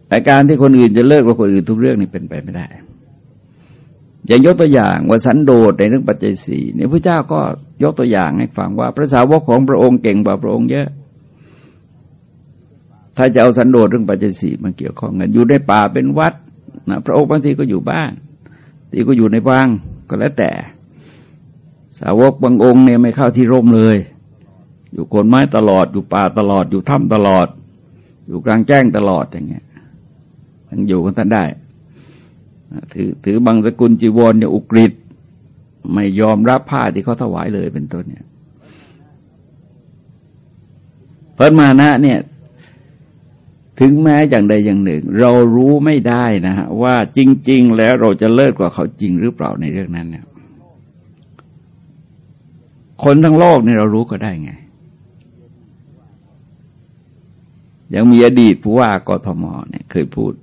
แต่การที่คนอื่นจะเลิกกับคนอื่นทุกเรื่องนี่เป็นไปไม่ได้ อย่างยกตัวอย่างว่าสันโดษในเรื่องปัจจัยสี่เนี่ยพระเจ้าก็ยกตัวอย่างให้ฟังว่า พระสาวกของพระองค์เก่งกว่าพระองค์เยอะ ถ้าจะเอาสันโดษเรื่องปัจจัยสี่มาเกี่ยวข้องกันอยู่ในป่าเป็นวัดนะพระองค์บางทีก็อยู่บ้านทีก็อยู่ในวังก็แล้วแต่ สาวกบางองค์เนี่ยไม่เข้าที่ร่มเลย อยู่คนไม้ตลอดอยู่ป่าตลอดอยู่ถ้ำตลอด อยู่กลางแจ้งตลอดอย่างเงี้ย ยังอยู่กันท่านได้ ถือถือบางสกุลจีวรเนี่ยอุกฤษไม่ยอมรับผ้าที่เขาถวายเลยเป็นต้นเนี่ยพระมานะเนี่ย ถึงแม้อย่างใดอย่างหนึ่ง เรารู้ไม่ได้นะฮะว่าจริง ๆ แล้วเราจะเลิศกว่าเขาจริงหรือเปล่าในเรื่องนั้นเนี่ย คนทั้งโลกเนี่ยเรารู้ก็ได้ไง ยังมีอดีตผู้ว่ากทมเนี่ยเคยพูด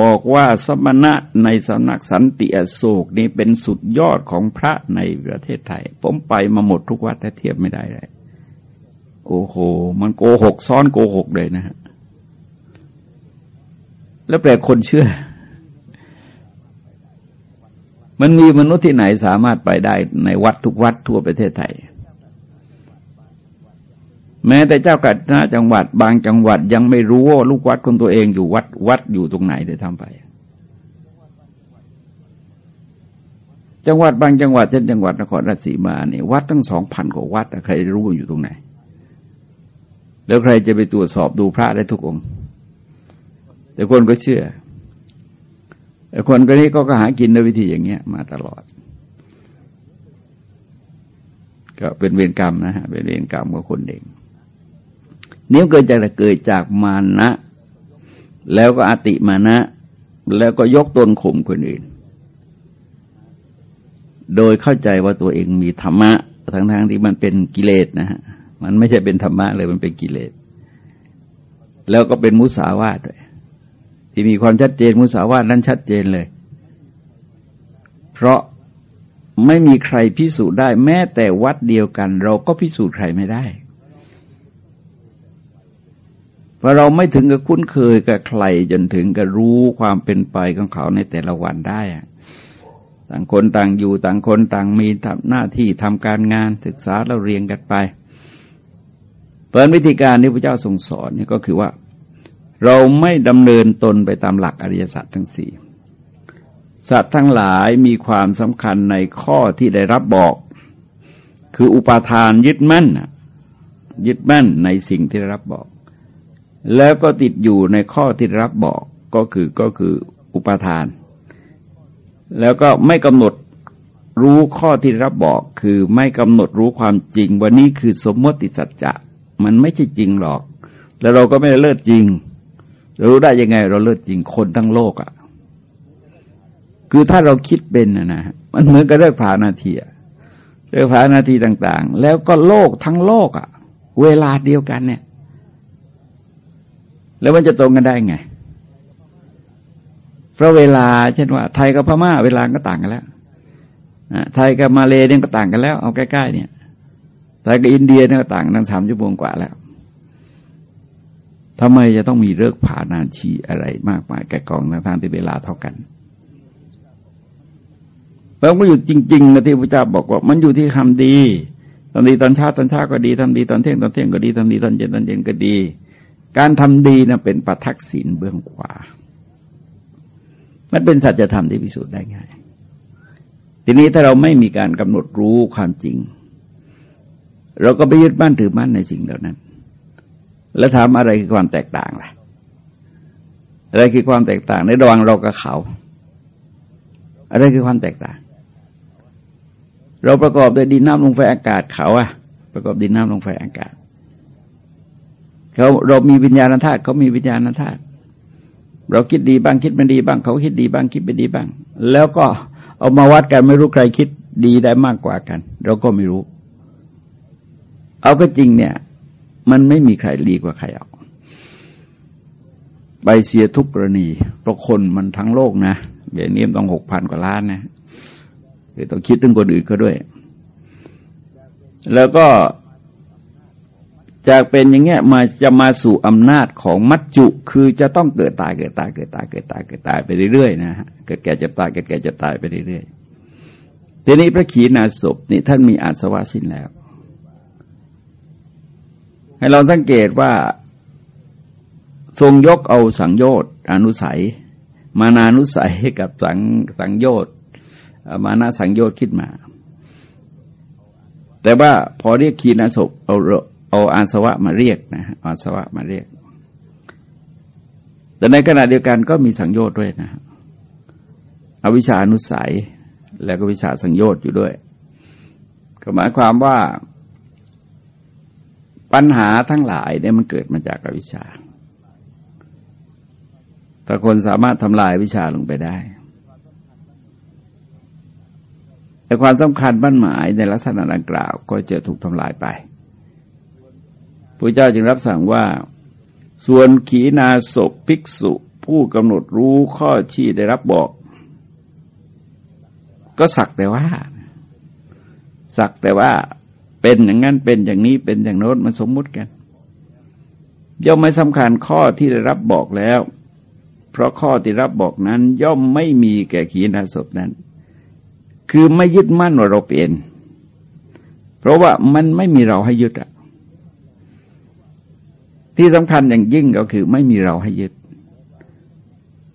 บอกว่าสมณะในสำนักสันติอโศกนี่เป็นสุดยอดของพระในประเทศไทย ผมไปมาหมดทุกวัดแต่เทียบไม่ได้เลยโอ้โห มันโกหกซ้อนโกหกเลยนะฮะแล้วแปลคนเชื่อ มันมีมนุษย์ที่ไหนสามารถไปได้ในวัดทุกวัดทั่วประเทศไทย แม้แต่เจ้ากัดนะจังหวัด บางจังหวัดยังไม่รู้ว่าลูกวัดของตัวเองอยู่วัดวัดอยู่ตรงไหนเลยทำไป จังหวัดบางจังหวัดเช่นจังหวัดนครราชสีมาเนี่ยวัดตั้งสองพันกว่าวัดใครรู้อยู่ตรงไหน แล้วใครจะไปตรวจสอบดูพระได้ทุกองค์ แต่คนก็เชื่อแต่คนก็นี้ก็หากินด้วยวิธีอย่างเงี้ยมาตลอดก็เป็นเวรกรรมนะฮะเป็นเวรกรรมของคนเอง นี่เกิดจากเกิดจากมานะ แล้วก็อติมานะ แล้วก็ยกตนข่มคนอื่น โดยเข้าใจว่าตัวเองมีธรรมะ ทั้งๆทที่มันเป็นกิเลสนะฮะ มันไม่ใช่เป็นธรรมะเลยมันเป็นกิเลส แล้วก็เป็นมุสาวาทด้วยที่มีความชัดเจนมุสาวาทนั้นชัดเจนเลย เพราะไม่มีใครพิสูจน์ได้ แม้แต่วัดเดียวกัน เราก็พิสูจน์ใครไม่ได้ พราะเราไม่ถึงกับคุ้นเคยกับใครจนถึงกับรู้ความเป็นไปของเขาในแต่ละวันได้ต่างคนต่างอยู่ต่างคนต่างมีทำหน้าที่ทำการงานศึกษาเราเรียงกันไปเปิดวิธีการที่พระเจ้าทรงสอนนี่ก็คือว่า เราไม่ดำเนินตนไปตามหลักอริยสัจทั้งสี่สัตว์ทั้งหลายมีความสำคัญในข้อที่ได้รับบอก คืออุปาทานยึดมั่นยึดมั่นในสิ่งที่ได้รับบอก แล้วก็ติดอยู่ในข้อที่รับบอกก็คือก็คืออุปทาน แล้วก็ไม่กำหนดรู้ข้อที่รับบอกคือไม่กำหนดรู้ความจริงว่านี่คือสมมติสัจจะมันไม่ใช่จริงหรอก แล้วเราก็ไม่ได้เลิศจริงเรารู้ได้ยังไง เราเลิศจริงคนทั้งโลกอะ่ะ คือถ้าเราคิดเป็นนะนะมันเหมือนกับเรื่องผ่านาทีเรื่องผ่านาทีต่าง ๆ แล้วก็โลกทั้งโลกอะ่ะ เวลาเดียวกันเนี่ย แล้วมันจะตรงกันได้ไง เพราะเวลาเช่นว่า ไทยกับพม่า เวลาก็ต่างกันแล้วไทยกับมาเลเนี่ยก็ต่างกันแล้ว เอาใกล้ๆเนี่ยไทยกับอินเดียเนี่ยก็ต่างกันสามชั่วโมงกว่าแล้วทำไมจะต้องมีเลิกผ่านาชีอะไรมากมายแก่กองทางที่เวลาเท่ากันเราก็อยู่จริงๆนะที่พระเจ้าบอกว่า มันอยู่ที่คำดีตอนดีตอนเช้าตอนเช้าก็ดีทำดีตอนเที่ยงตอนเที่ยงก็ดีทำดีตอนเย็นตอนเย็นก็ดี การทำดีนะเป็นปัทักษิณเบื้องขวา มันเป็นสัจธรรมที่พิสูจน์ได้ง่าย ทีนี้ถ้าเราไม่มีการกำหนดรู้ความจริง เราก็ไปยึดบ้านถือมั่นในสิ่งเหล่านั้น แล้วถามอะไรคือความแตกต่างล่ะ อะไรคือความแตกต่างในระหว่างเรากับเขา อะไรคือความแตกต่าง เราประกอบด้วยดินน้ำลมไฟอากาศเขาอะประกอบดินน้ำลมไฟอากาศ เขาเรามีวิญญาณธาตุเขามีวิญญาณธาตุเราคิดดีบ้างคิดไม่ดีบ้าง เขาคิดดีบ้างคิดไม่ดีบ้าง แล้วก็เอามาวัดกันไม่รู้ใครคิดดีได้มากกว่ากัน เราก็ไม่รู้ เอาก็จริงเนี่ย มันไม่มีใครดีกว่าใครเอาไปเสียทุกกรณีเพราะคนมันทั้งโลกนะเบียนี้ต้องหกพันกว่าล้านนะต้องคิดถึงคนอื่นก็ด้วย แล้วก็ จากเป็นอย่างเงี้ยมาจะมาสู่อำนาจของมัจจุ คือจะต้องเกิดตายเกิดตายเกิดตายเกิดตายเกิดตายไปเรื่อยๆนะฮะเกิดแก่จะตายเกิดแก่จะตายไปเรื่อยๆทีนี้พระขีณาสพนี่ท่านมีอาสวะสิ้นแล้ว ให้เราสังเกตว่า ทรงยกเอาสังโยชน์อนุสัย มานานุสัยกับสังสังโยชน์มานาสังโยชน์ขึ้นมา แต่ว่าพอเรียกขีณาสพเอา เอาอาสวะมาเรียกนะอาสวะมาเรียก แต่ในขณะเดียวกันก็มีสังโยชน์ด้วยนะอวิชานุสัย แล้วก็วิชาสังโยชน์อยู่ด้วย ก็หมายความว่าปัญหาทั้งหลายเนี่ยมันเกิดมาจากอวิชชาถ้าคนสามารถทำลายวิชาลงไปได้ แต่ความสำคัญบั้นหมายในลักษณะดังกล่าว ก็จะถูกทำลายไป พระเจ้าจึงรับสั่งว่า ส่วนขีนาศพภิกษุผู้กำหนดรู้ข้อที่ได้รับบอก ก็สักแต่ว่า สักแต่ว่า เป็นอย่างนั้นเป็นอย่างนี้เป็นอย่างโน้นมันสมมุติกันย่อมไม่สำคัญข้อที่ได้รับบอกแล้ว เพราะข้อที่รับบอกนั้น ย่อมไม่มีแก่ขีณาศพนั้น คือไม่ยึดมั่นว่าเราเป็น เพราะว่ามันไม่มีเราให้ยึดอะ ที่สำคัญอย่างยิ่งก็คือไม่มีเราให้ยึด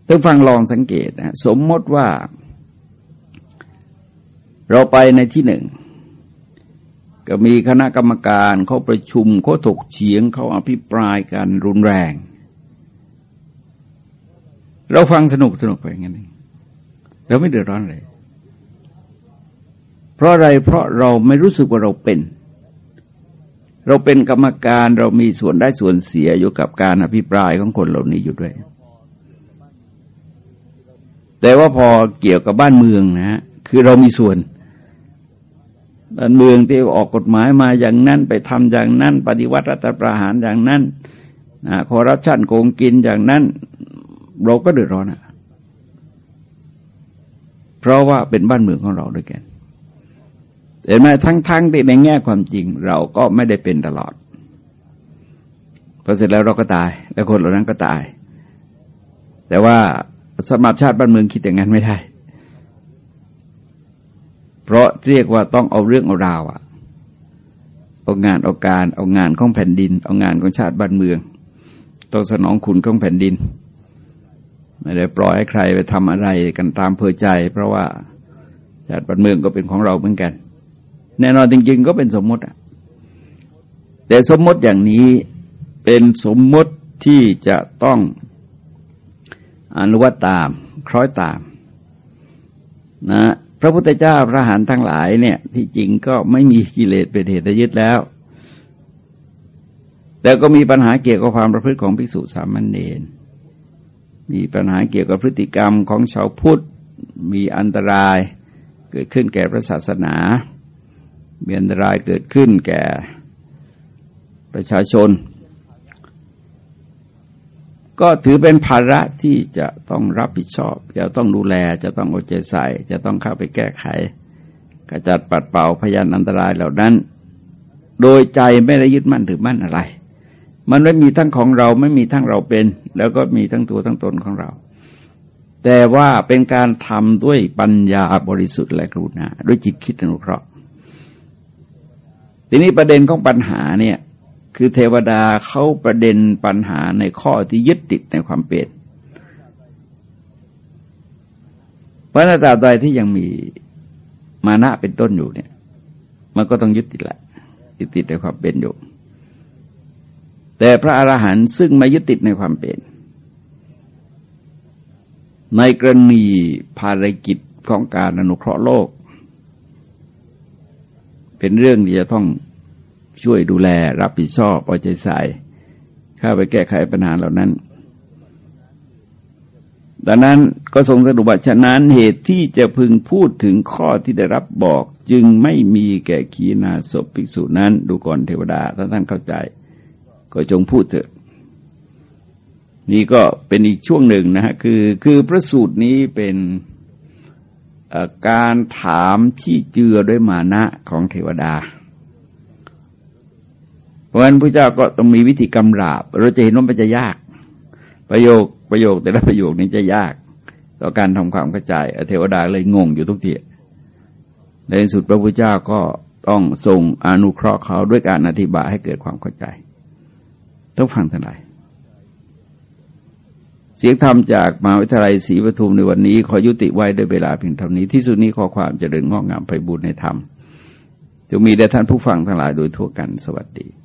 ต้องฟังลองสังเกตนะสมมติว่า เราไปในที่หนึ่ง ก็มีคณะกรรมการเขาประชุมเขาถกเฉียงเขาอภิปรายกันรุนแรง เราฟังสนุกสนุกไปอย่างนี้เราไม่เดือดร้อนเลย เพราะอะไรเพราะเราไม่รู้สึกว่าเราเป็น เราเป็นกรรมการเรามีส่วนได้ส่วนเสียอยู่กับการอภิปรายของคนเหล่านี้อยู่ด้วย แต่ว่าพอเกี่ยวกับบ้านเมืองนะฮะคือเรามีส่วนบ้านเมืองที่ออกกฎหมายมาอย่างนั้นไปทำอย่างนั้น ปฏิวัติรัฐประหารอย่างนั้นคอร์รัปชันโกงกินอย่างนั้น เราก็เดือดร้อนอะเพราะว่าเป็นบ้านเมืองของเราด้วยกัน เห็นไหมทั้งๆทที่ในแง่ความจริงเราก็ไม่ได้เป็นตลอดพอเสร็จแล้วเราก็ตาย แล้วคนเหล่านั้นก็ตาย แต่ว่าสมับชาติบ้านเมืองคิดอย่างนั้นไม่ได้ เพราะเรียกว่าต้องเอาเรื่องเอาราวอะเอางานเอาการเอางานของแผ่นดิน เอางานของชาติบ้านเมืองต้องสนองคุณของแผ่นดิน ไม่ได้ปล่อยให้ใครไปทำอะไรกันตามเพอใจ เพราะว่าชาติบ้านเมืองก็เป็นของเราเหมือนกัน แน่นอนจริง ๆ ก็เป็นสมมติอะแต่สมมติอย่างนี้เป็นสมมติที่จะต้องอนุวัตตาม คล้อยตามนะพระพุทธเจ้าพระหานทั้งหลายเนี่ยที่จริงก็ไม่มีกิเลสเป็นเหตุยึดแล้ว แต่ก็มีปัญหาเกี่ยวกับความประพฤติของภิกษุสามเณรมีปัญหาเกี่ยวกับพฤติกรรมของชาวพุทธมีอันตรายเกิดขึ้นแก่พระศาสนา มีอันตรายเกิดขึ้นแก่ประชาชน ก็ถือเป็นภาระที่จะต้องรับผิดชอบ จะต้องดูแลจะต้องเอาใจใส่ จะต้องเข้าไปแก้ไขกระจัดปัดเป่าพยานอันตรายเหล่านั้น โดยใจไม่ได้ยึดมั่นถือมั่นอะไร มันไม่มีทั้งของเราไม่มีทั้งเราเป็น แล้วก็มีทั้งตัวทั้งตนของเรา แต่ว่าเป็นการทำด้วยปัญญาบริสุทธิ์และกรุณาด้วยจิตคิดอนุเคราะห์ ทีนี้ประเด็นของปัญหาเนี่ย คือเทวดาเขาประเด็นปัญหาในข้อที่ยึดติดในความเป็นเพราะนาตาใดที่ยังมีมานะเป็นต้นอยู่เนี่ย มันก็ต้องยึดติดแหละยึดติดในความเป็นอยู่ แต่พระอรหันต์ซึ่งไม่ยึดติดในความเป็น ในกรณีภารกิจของการอนุเคราะห์โลก เป็นเรื่องที่จะต้องช่วยดูแลรับผิดชอบเอาใจใส่เข้าไปแก้ไขปัญหาเหล่านั้น ดังนั้นก็ทรงสรุปว่าฉะนั้นเหตุที่จะพึงพูดถึงข้อที่ได้รับบอกจึงไม่มีแก่ขีณาศพภิกษุนั้น ดูก่อนเทวดาถ้าท่านเข้าใจ ก็จงพูดเถิดนี่ก็เป็นอีกช่วงหนึ่งนะฮะคือคือพระสูตรนี้เป็น การถามที่เจือด้วยมานะของเทวดา เพราะฉะนั้นพระเจ้าก็ต้องมีวิธีกำราบ เราจะเห็นว่ามันจะยาก ประโยคประโยคแต่ละประโยคนี้จะยาก ต่อการทำความเข้าใจเทวดาเลยงงอยู่ทุกทีในสุดพระพุทธเจ้าก็ต้องส่งอนุเคราะห์เขาด้วยการอธิบายให้เกิดความเข้าใจต้องฟังทั้งหลาย เสียงธรรมจากมหาวิทยาลัยศรีปทุมในวันนี้ ขอยุติไว้ด้วยเวลาเพียงเท่านี้ที่สุดนี้ขอความเจริญงอกงามไปบุญในธรรมจะมีแด่ท่านผู้ฟังทั้งหลายโดยทั่วกันสวัสดี